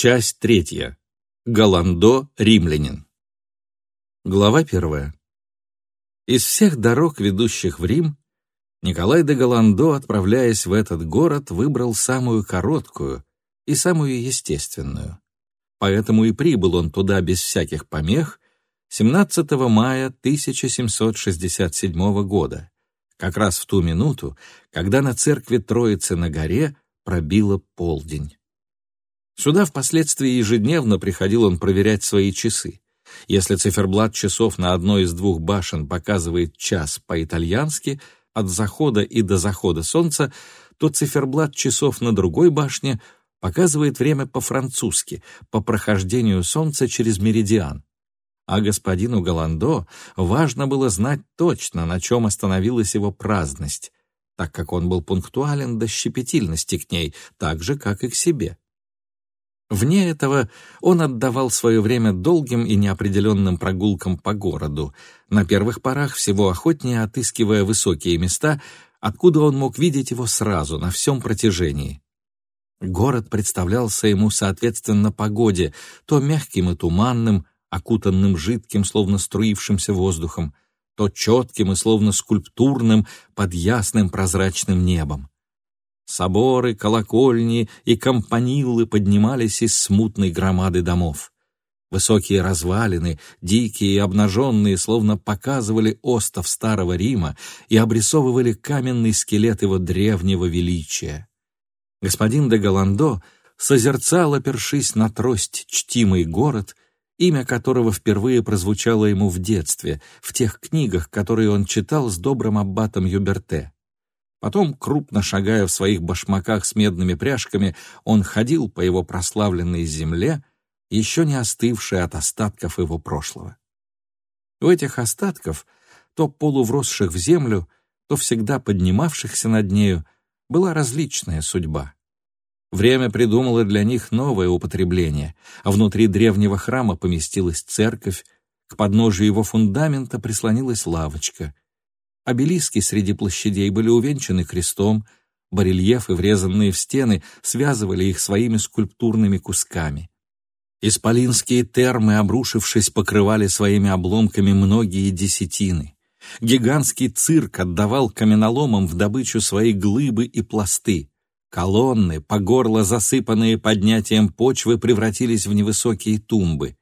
Часть третья. Голландо, римлянин. Глава первая. Из всех дорог, ведущих в Рим, Николай де Голландо, отправляясь в этот город, выбрал самую короткую и самую естественную. Поэтому и прибыл он туда без всяких помех 17 мая 1767 года, как раз в ту минуту, когда на церкви Троицы на горе пробило полдень. Сюда впоследствии ежедневно приходил он проверять свои часы. Если циферблат часов на одной из двух башен показывает час по-итальянски от захода и до захода солнца, то циферблат часов на другой башне показывает время по-французски, по прохождению солнца через меридиан. А господину Голландо важно было знать точно, на чем остановилась его праздность, так как он был пунктуален до щепетильности к ней, так же, как и к себе. Вне этого он отдавал свое время долгим и неопределенным прогулкам по городу, на первых порах всего охотнее отыскивая высокие места, откуда он мог видеть его сразу, на всем протяжении. Город представлялся ему соответственно погоде, то мягким и туманным, окутанным жидким, словно струившимся воздухом, то четким и словно скульптурным под ясным прозрачным небом. Соборы, колокольни и компанилы поднимались из смутной громады домов. Высокие развалины, дикие и обнаженные, словно показывали остов старого Рима и обрисовывали каменный скелет его древнего величия. Господин де Голландо созерцал, опершись на трость, чтимый город, имя которого впервые прозвучало ему в детстве, в тех книгах, которые он читал с добрым аббатом Юберте. Потом, крупно шагая в своих башмаках с медными пряжками, он ходил по его прославленной земле, еще не остывшей от остатков его прошлого. У этих остатков, то полувросших в землю, то всегда поднимавшихся над нею, была различная судьба. Время придумало для них новое употребление, а внутри древнего храма поместилась церковь, к подножию его фундамента прислонилась лавочка — Обелиски среди площадей были увенчаны крестом, барельефы, врезанные в стены, связывали их своими скульптурными кусками. Исполинские термы, обрушившись, покрывали своими обломками многие десятины. Гигантский цирк отдавал каменоломам в добычу свои глыбы и пласты. Колонны, по горло засыпанные поднятием почвы, превратились в невысокие тумбы.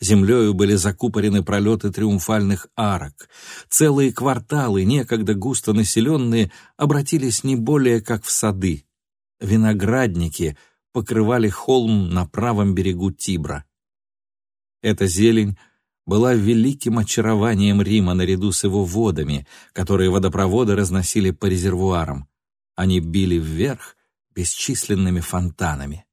Землею были закупорены пролеты триумфальных арок. Целые кварталы, некогда густо населенные, обратились не более как в сады. Виноградники покрывали холм на правом берегу Тибра. Эта зелень была великим очарованием Рима наряду с его водами, которые водопроводы разносили по резервуарам. Они били вверх бесчисленными фонтанами.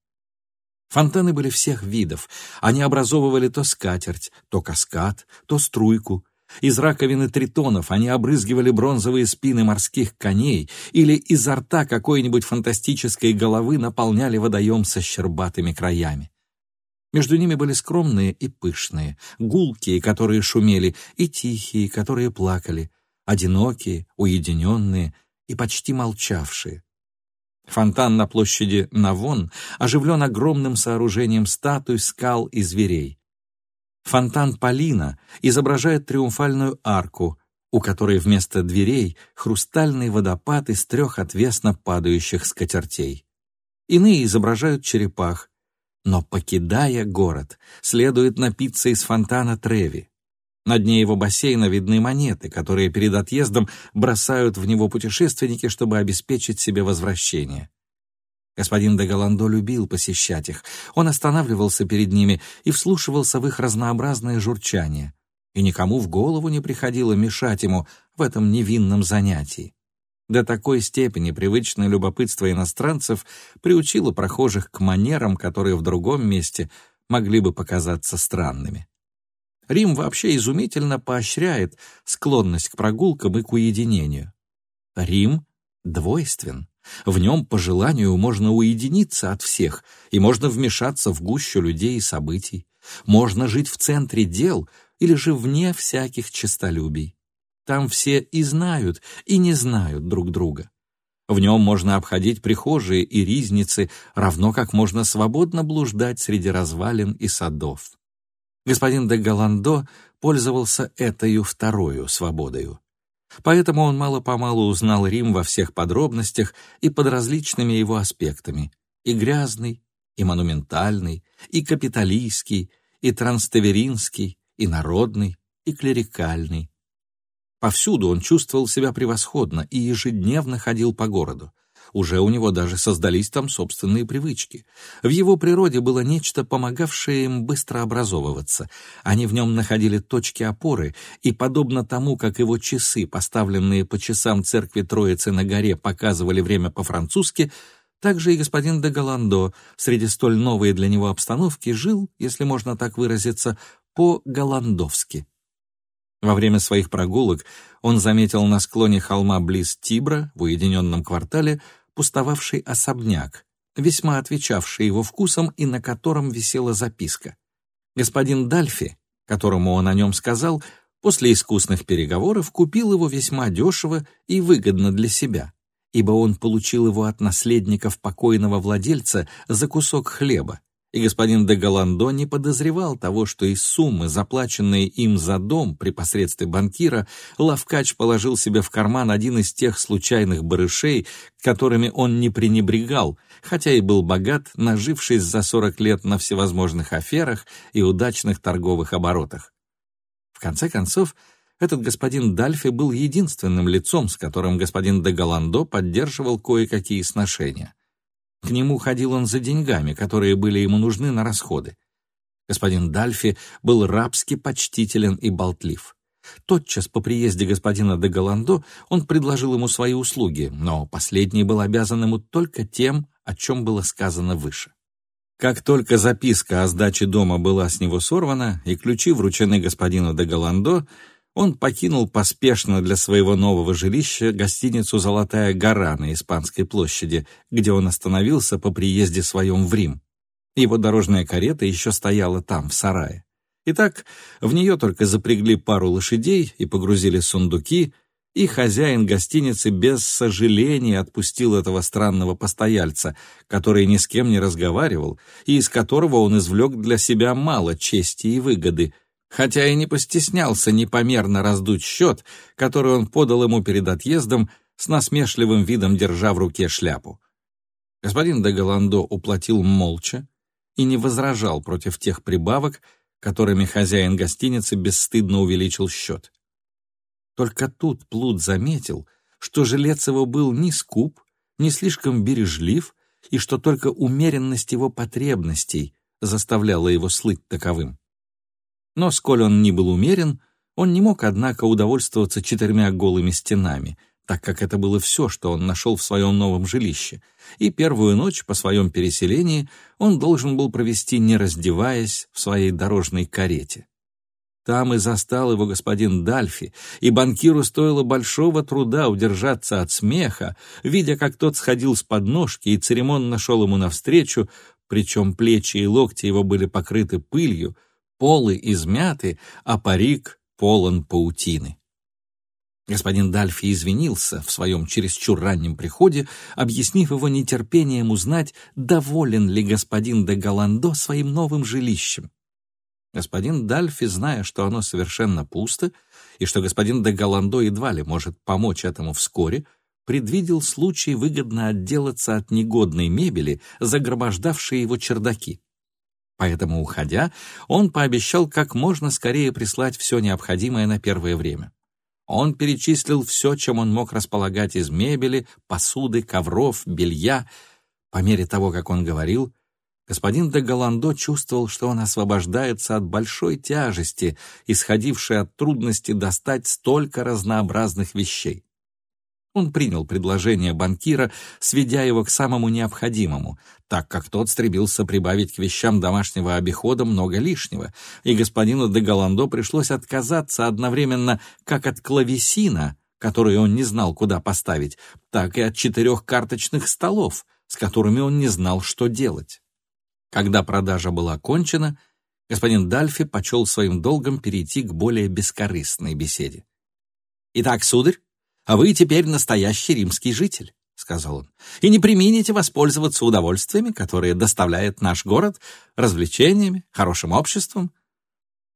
Фонтаны были всех видов. Они образовывали то скатерть, то каскад, то струйку. Из раковины тритонов они обрызгивали бронзовые спины морских коней или изо рта какой-нибудь фантастической головы наполняли водоем со щербатыми краями. Между ними были скромные и пышные, гулкие, которые шумели, и тихие, которые плакали, одинокие, уединенные и почти молчавшие. Фонтан на площади Навон оживлен огромным сооружением статуй, скал и зверей. Фонтан Полина изображает триумфальную арку, у которой вместо дверей хрустальный водопад из трех отвесно падающих скатертей. Иные изображают черепах, но, покидая город, следует напиться из фонтана Треви. На дне его бассейна видны монеты, которые перед отъездом бросают в него путешественники, чтобы обеспечить себе возвращение. Господин де Голландо любил посещать их. Он останавливался перед ними и вслушивался в их разнообразное журчание. И никому в голову не приходило мешать ему в этом невинном занятии. До такой степени привычное любопытство иностранцев приучило прохожих к манерам, которые в другом месте могли бы показаться странными. Рим вообще изумительно поощряет склонность к прогулкам и к уединению. Рим двойствен. В нем по желанию можно уединиться от всех, и можно вмешаться в гущу людей и событий. Можно жить в центре дел или же вне всяких честолюбий. Там все и знают, и не знают друг друга. В нем можно обходить прихожие и ризницы, равно как можно свободно блуждать среди развалин и садов. Господин де Галандо пользовался этою второю свободою. Поэтому он мало-помалу узнал Рим во всех подробностях и под различными его аспектами, и грязный, и монументальный, и капиталистский, и транставеринский, и народный, и клерикальный. Повсюду он чувствовал себя превосходно и ежедневно ходил по городу. Уже у него даже создались там собственные привычки. В его природе было нечто, помогавшее им быстро образовываться. Они в нем находили точки опоры, и, подобно тому, как его часы, поставленные по часам церкви Троицы на горе, показывали время по-французски, также и господин де Голландо среди столь новой для него обстановки жил, если можно так выразиться, по-голландовски. Во время своих прогулок он заметил на склоне холма близ Тибра, в уединенном квартале, пустовавший особняк, весьма отвечавший его вкусам и на котором висела записка. Господин Дальфи, которому он о нем сказал, после искусных переговоров купил его весьма дешево и выгодно для себя, ибо он получил его от наследников покойного владельца за кусок хлеба, и господин де Голландо не подозревал того, что из суммы, заплаченной им за дом при посредстве банкира, Лавкач положил себе в карман один из тех случайных барышей, которыми он не пренебрегал, хотя и был богат, нажившись за 40 лет на всевозможных аферах и удачных торговых оборотах. В конце концов, этот господин Дальфи был единственным лицом, с которым господин де Голландо поддерживал кое-какие сношения — к нему ходил он за деньгами, которые были ему нужны на расходы. Господин Дальфи был рабски почтителен и болтлив. Тотчас по приезде господина де Голландо он предложил ему свои услуги, но последний был обязан ему только тем, о чем было сказано выше. Как только записка о сдаче дома была с него сорвана и ключи вручены господину де Голландо, он покинул поспешно для своего нового жилища гостиницу «Золотая гора» на Испанской площади, где он остановился по приезде своем в Рим. Его дорожная карета еще стояла там, в сарае. Итак, в нее только запрягли пару лошадей и погрузили сундуки, и хозяин гостиницы без сожаления отпустил этого странного постояльца, который ни с кем не разговаривал, и из которого он извлек для себя мало чести и выгоды — хотя и не постеснялся непомерно раздуть счет, который он подал ему перед отъездом, с насмешливым видом держа в руке шляпу. Господин де Голландо уплатил молча и не возражал против тех прибавок, которыми хозяин гостиницы бесстыдно увеличил счет. Только тут Плут заметил, что жилец его был не скуп, не слишком бережлив, и что только умеренность его потребностей заставляла его слыть таковым. Но, сколь он ни был умерен, он не мог, однако, удовольствоваться четырьмя голыми стенами, так как это было все, что он нашел в своем новом жилище, и первую ночь по своем переселении он должен был провести, не раздеваясь, в своей дорожной карете. Там и застал его господин Дальфи, и банкиру стоило большого труда удержаться от смеха, видя, как тот сходил с подножки и церемонно шел ему навстречу, причем плечи и локти его были покрыты пылью, полы измяты, а парик полон паутины. Господин Дальфи извинился в своем чересчур раннем приходе, объяснив его нетерпением узнать, доволен ли господин де Голландо своим новым жилищем. Господин Дальфи, зная, что оно совершенно пусто, и что господин де Голландо едва ли может помочь этому вскоре, предвидел случай выгодно отделаться от негодной мебели, загромождавшей его чердаки. Поэтому, уходя, он пообещал как можно скорее прислать все необходимое на первое время. Он перечислил все, чем он мог располагать из мебели, посуды, ковров, белья. По мере того, как он говорил, господин де Голландо чувствовал, что он освобождается от большой тяжести, исходившей от трудности достать столько разнообразных вещей. Он принял предложение банкира, сведя его к самому необходимому, так как тот стремился прибавить к вещам домашнего обихода много лишнего, и господину де Голландо пришлось отказаться одновременно как от клавесина, который он не знал, куда поставить, так и от четырех карточных столов, с которыми он не знал, что делать. Когда продажа была кончена, господин Дальфи почел своим долгом перейти к более бескорыстной беседе. «Итак, сударь, а вы теперь настоящий римский житель», — сказал он, «и не примените воспользоваться удовольствиями, которые доставляет наш город, развлечениями, хорошим обществом».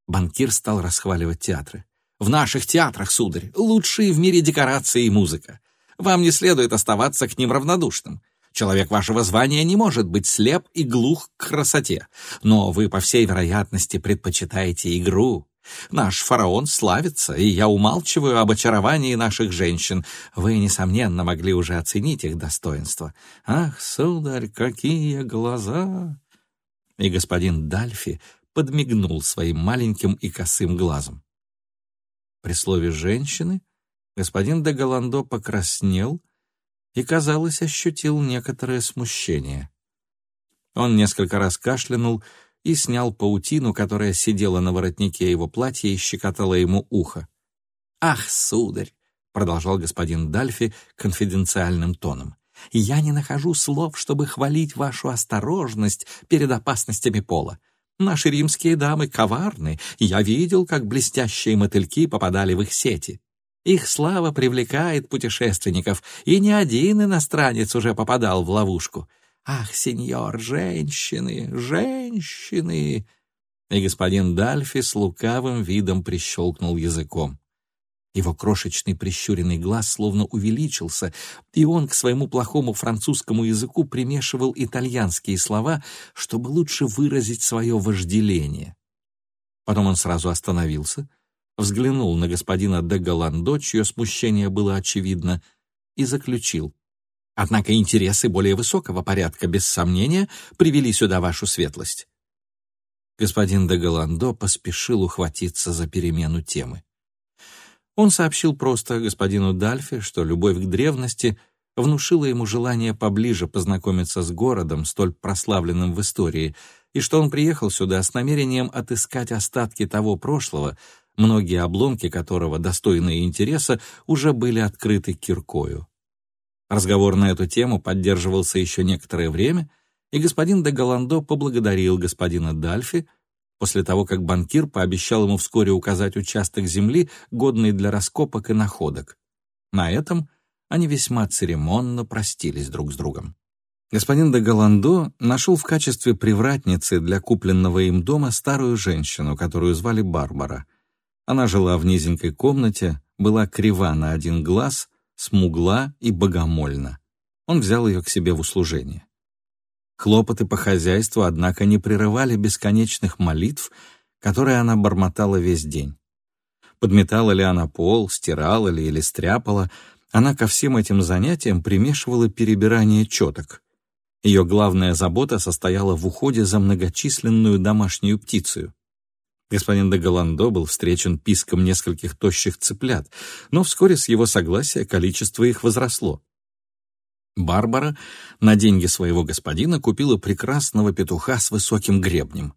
Банкир стал расхваливать театры. «В наших театрах, сударь, лучшие в мире декорации и музыка. Вам не следует оставаться к ним равнодушным. Человек вашего звания не может быть слеп и глух к красоте, но вы, по всей вероятности, предпочитаете игру. Наш фараон славится, и я умалчиваю об очаровании наших женщин. Вы, несомненно, могли уже оценить их достоинство. Ах, сударь, какие глаза!» И господин Дальфи подмигнул своим маленьким и косым глазом. При слове «женщины» господин де Голландо покраснел и, казалось, ощутил некоторое смущение. Он несколько раз кашлянул и снял паутину, которая сидела на воротнике его платья и щекотала ему ухо. «Ах, сударь!» — продолжал господин Дальфи конфиденциальным тоном. «Я не нахожу слов, чтобы хвалить вашу осторожность перед опасностями пола. Наши римские дамы коварны, я видел, как блестящие мотыльки попадали в их сети. Их слава привлекает путешественников, и ни один иностранец уже попадал в ловушку. Ах, сеньор, женщины, женщины!» И господин Дальфи с лукавым видом прищелкнул языком. Его крошечный прищуренный глаз словно увеличился, и он к своему плохому французскому языку примешивал итальянские слова, чтобы лучше выразить свое вожделение. Потом он сразу остановился, взглянул на господина де Голландо, чье смущение было очевидно, и заключил. «Однако интересы более высокого порядка, без сомнения, привели сюда вашу светлость». Господин де Голландо поспешил ухватиться за перемену темы. Он сообщил просто господину Дальфе, что любовь к древности внушила ему желание поближе познакомиться с городом, столь прославленным в истории, и что он приехал сюда с намерением отыскать остатки того прошлого, многие обломки которого, достойные интереса, уже были открыты киркою. Разговор на эту тему поддерживался еще некоторое время, и господин де Голландо поблагодарил господина Дальфи, после того, как банкир пообещал ему вскоре указать участок земли, годный для раскопок и находок. На этом они весьма церемонно простились друг с другом. Господин де Голландо нашел в качестве привратницы для купленного им дома старую женщину, которую звали Барбара — она жила в низенькой комнате, была крива на один глаз, смугла и богомольна. Он взял ее к себе в услужение. Хлопоты по хозяйству, однако, не прерывали бесконечных молитв, которые она бормотала весь день. Подметала ли она пол, стирала ли или стряпала, она ко всем этим занятиям примешивала перебирание четок. Ее главная забота состояла в уходе за многочисленную домашнюю птицу. Господин де Голландо был встречен писком нескольких тощих цыплят, но вскоре с его согласия количество их возросло. Барбара на деньги своего господина купила прекрасного петуха с высоким гребнем.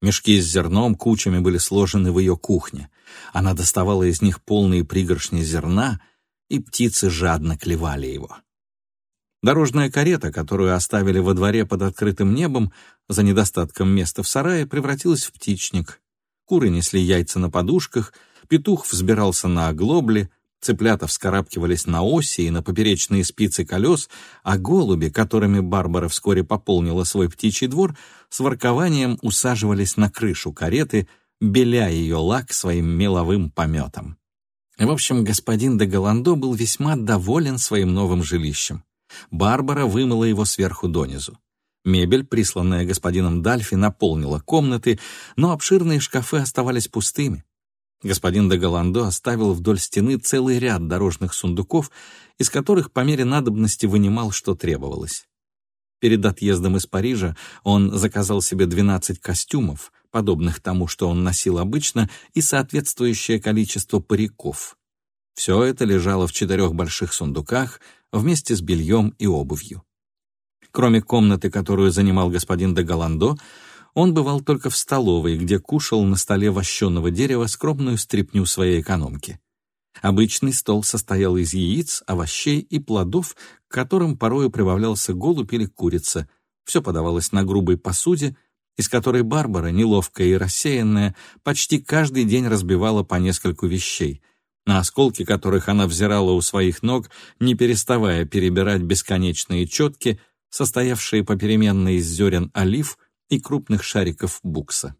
Мешки с зерном кучами были сложены в ее кухне. Она доставала из них полные пригоршни зерна, и птицы жадно клевали его. Дорожная карета, которую оставили во дворе под открытым небом, за недостатком места в сарае, превратилась в птичник, Куры несли яйца на подушках, петух взбирался на оглобли, цыплята вскарабкивались на оси и на поперечные спицы колес, а голуби, которыми Барбара вскоре пополнила свой птичий двор, с воркованием усаживались на крышу кареты, беля ее лак своим меловым пометом. В общем, господин де Голландо был весьма доволен своим новым жилищем. Барбара вымыла его сверху донизу. Мебель, присланная господином Дальфи, наполнила комнаты, но обширные шкафы оставались пустыми. Господин де Голландо оставил вдоль стены целый ряд дорожных сундуков, из которых по мере надобности вынимал, что требовалось. Перед отъездом из Парижа он заказал себе 12 костюмов, подобных тому, что он носил обычно, и соответствующее количество париков. Все это лежало в четырех больших сундуках вместе с бельем и обувью. Кроме комнаты, которую занимал господин де Голландо, он бывал только в столовой, где кушал на столе вощеного дерева скромную стряпню своей экономки. Обычный стол состоял из яиц, овощей и плодов, к которым порою прибавлялся голубь или курица. Все подавалось на грубой посуде, из которой Барбара, неловкая и рассеянная, почти каждый день разбивала по нескольку вещей на осколки которых она взирала у своих ног, не переставая перебирать бесконечные четки, состоявшие попеременно из зерен олив и крупных шариков букса.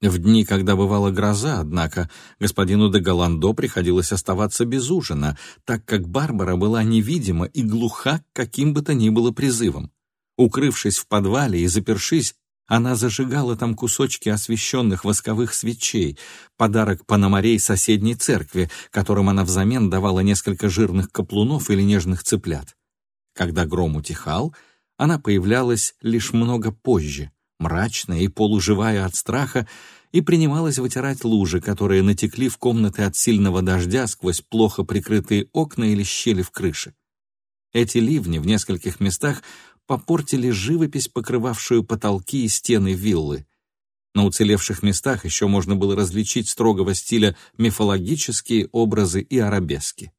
В дни, когда бывала гроза, однако, господину де Голландо приходилось оставаться без ужина, так как Барбара была невидима и глуха к каким бы то ни было призывам. Укрывшись в подвале и запершись, она зажигала там кусочки освещенных восковых свечей, подарок панамарей соседней церкви, которым она взамен давала несколько жирных каплунов или нежных цыплят. Когда гром утихал, она появлялась лишь много позже — мрачная и полуживая от страха, и принималась вытирать лужи, которые натекли в комнаты от сильного дождя сквозь плохо прикрытые окна или щели в крыше. Эти ливни в нескольких местах попортили живопись, покрывавшую потолки и стены виллы. На уцелевших местах еще можно было различить строгого стиля мифологические образы и арабески.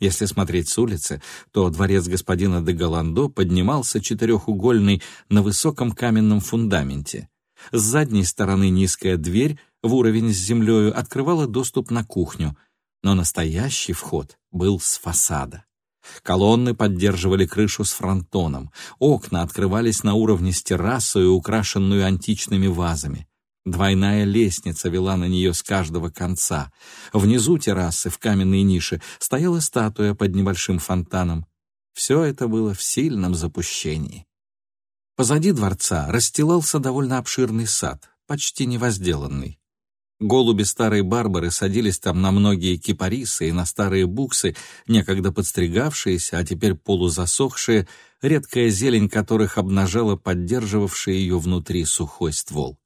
Если смотреть с улицы, то дворец господина де Голландо поднимался четырехугольный на высоком каменном фундаменте. С задней стороны низкая дверь в уровень с землею открывала доступ на кухню, но настоящий вход был с фасада. Колонны поддерживали крышу с фронтоном, окна открывались на уровне с террасой, украшенную античными вазами. Двойная лестница вела на нее с каждого конца. Внизу террасы, в каменной нише, стояла статуя под небольшим фонтаном. Все это было в сильном запущении. Позади дворца расстилался довольно обширный сад, почти невозделанный. Голуби старой Барбары садились там на многие кипарисы и на старые буксы, некогда подстригавшиеся, а теперь полузасохшие, редкая зелень которых обнажала поддерживавший ее внутри сухой ствол.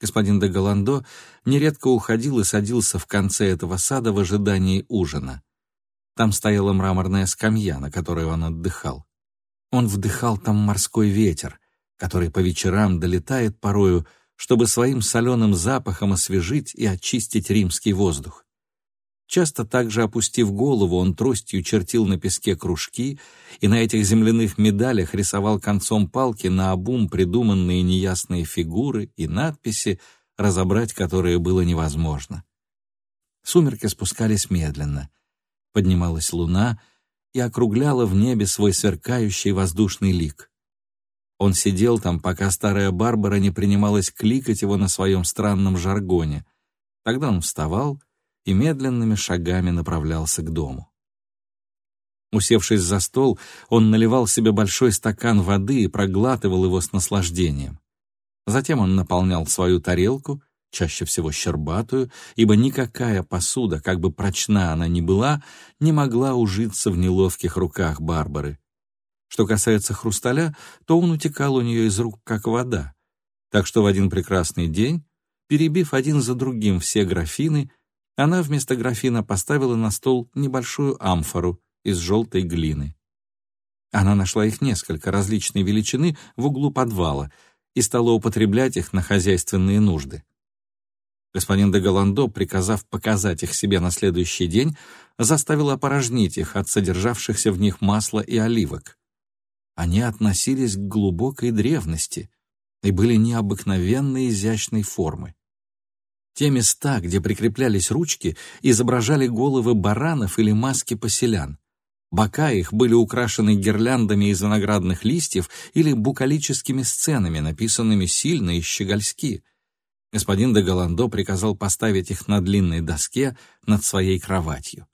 Господин де Голландо нередко уходил и садился в конце этого сада в ожидании ужина. Там стояла мраморная скамья, на которой он отдыхал. Он вдыхал там морской ветер, который по вечерам долетает порою, чтобы своим соленым запахом освежить и очистить римский воздух. Часто также опустив голову, он тростью чертил на песке кружки и на этих земляных медалях рисовал концом палки на обум придуманные неясные фигуры и надписи, разобрать которые было невозможно. Сумерки спускались медленно. Поднималась луна и округляла в небе свой сверкающий воздушный лик. Он сидел там, пока старая Барбара не принималась кликать его на своем странном жаргоне. Тогда он вставал — и медленными шагами направлялся к дому. Усевшись за стол, он наливал себе большой стакан воды и проглатывал его с наслаждением. Затем он наполнял свою тарелку, чаще всего щербатую, ибо никакая посуда, как бы прочна она ни была, не могла ужиться в неловких руках Барбары. Что касается хрусталя, то он утекал у нее из рук, как вода. Так что в один прекрасный день, перебив один за другим все графины, она вместо графина поставила на стол небольшую амфору из желтой глины. Она нашла их несколько различной величины в углу подвала и стала употреблять их на хозяйственные нужды. Господин де Голландо, приказав показать их себе на следующий день, заставил опорожнить их от содержавшихся в них масла и оливок. Они относились к глубокой древности и были необыкновенно изящной формы. Те места, где прикреплялись ручки, изображали головы баранов или маски поселян. Бока их были украшены гирляндами из виноградных листьев или букалическими сценами, написанными сильно и щегольски. Господин де Голландо приказал поставить их на длинной доске над своей кроватью.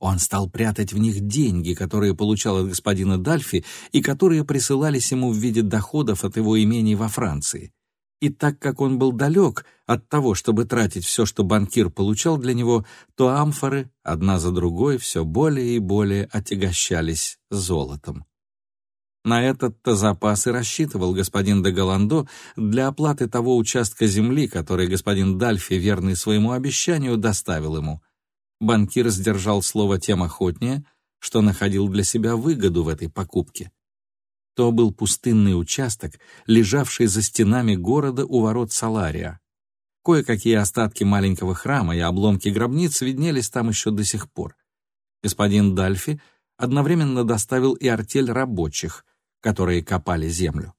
Он стал прятать в них деньги, которые получал от господина Дальфи и которые присылались ему в виде доходов от его имений во Франции. И так как он был далек от того, чтобы тратить все, что банкир получал для него, то амфоры, одна за другой, все более и более отягощались золотом. На этот-то запас и рассчитывал господин де Голландо для оплаты того участка земли, который господин Дальфи, верный своему обещанию, доставил ему. Банкир сдержал слово тем охотнее, что находил для себя выгоду в этой покупке. То был пустынный участок, лежавший за стенами города у ворот Салария. Кое-какие остатки маленького храма и обломки гробниц виднелись там еще до сих пор. Господин Дальфи одновременно доставил и артель рабочих, которые копали землю.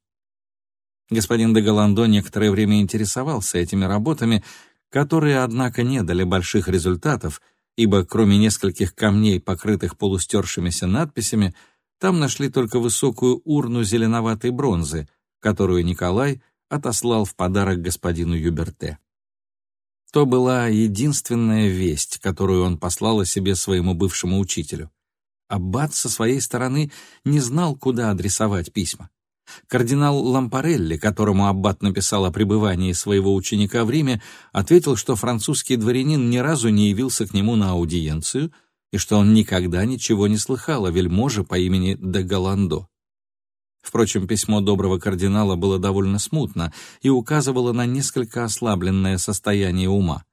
Господин де Голландо некоторое время интересовался этими работами, которые, однако, не дали больших результатов, ибо кроме нескольких камней, покрытых полустершимися надписями, там нашли только высокую урну зеленоватой бронзы, которую Николай отослал в подарок господину Юберте. То была единственная весть, которую он послал о себе своему бывшему учителю. Аббат со своей стороны не знал, куда адресовать письма. Кардинал Лампарелли, которому аббат написал о пребывании своего ученика в Риме, ответил, что французский дворянин ни разу не явился к нему на аудиенцию и что он никогда ничего не слыхал о вельможе по имени де Галандо. Впрочем, письмо доброго кардинала было довольно смутно и указывало на несколько ослабленное состояние ума.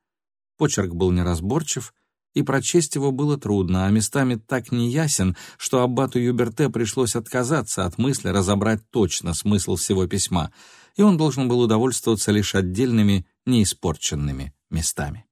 Почерк был неразборчив, и прочесть его было трудно, а местами так неясен, что аббату Юберте пришлось отказаться от мысли разобрать точно смысл всего письма, и он должен был удовольствоваться лишь отдельными неиспорченными местами.